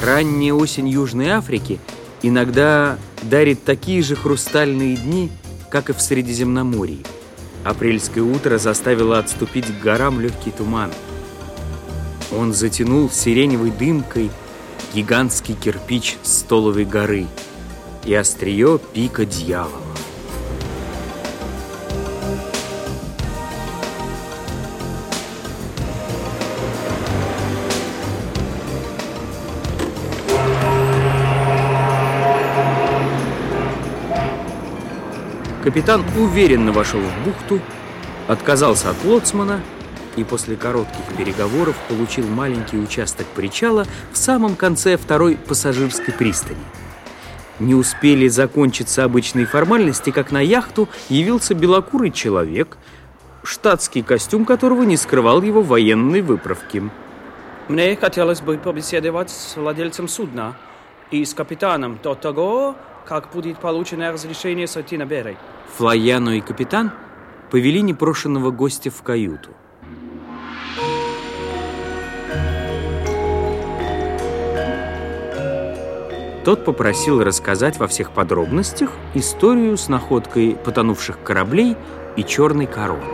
Ранняя осень Южной Африки иногда дарит такие же хрустальные дни, как и в Средиземноморье. Апрельское утро заставило отступить к горам легкий туман. Он затянул сиреневой дымкой гигантский кирпич Столовой горы и острие пика дьявола. Капитан уверенно вошел в бухту, отказался от лоцмана и после коротких переговоров получил маленький участок причала в самом конце второй пассажирской пристани. Не успели закончиться обычные формальности, как на яхту явился белокурый человек, штатский костюм которого не скрывал его военной выправки. Мне хотелось бы побеседовать с владельцем судна и с капитаном до того, как будет получено разрешение сойти на берег. Флояно и капитан повели непрошенного гостя в каюту. Тот попросил рассказать во всех подробностях историю с находкой потонувших кораблей и черной короны.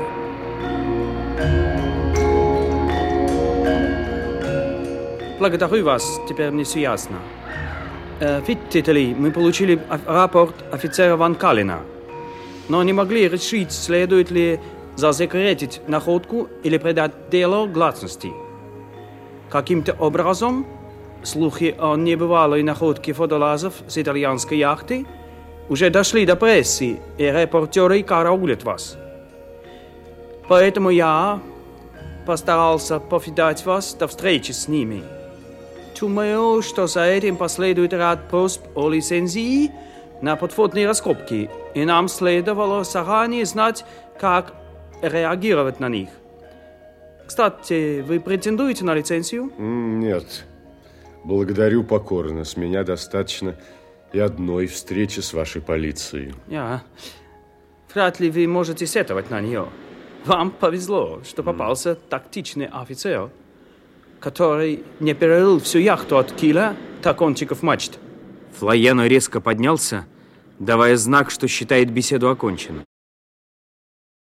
Благодарю вас, теперь мне все ясно. Э, видите ли, мы получили рапорт офицера Ван Калина, но не могли решить, следует ли засекретить находку или предать дело гласности. Каким-то образом слухи о небывалой находке водолазов с итальянской яхты уже дошли до прессы, и репортеры караулят вас. Поэтому я постарался повидать вас до встречи с ними. Думаю, что за этим последует ряд просьб о лицензии на подводные раскопки, и нам следовало заранее знать, как реагировать на них. Кстати, вы претендуете на лицензию? Нет. Благодарю покорно. С меня достаточно и одной встречи с вашей полицией. Я. Вряд ли вы можете сетовать на нее. Вам повезло, что попался тактичный офицер который не перерыл всю яхту от киля до кончиков мачт. Флояно резко поднялся, давая знак, что считает беседу оконченной.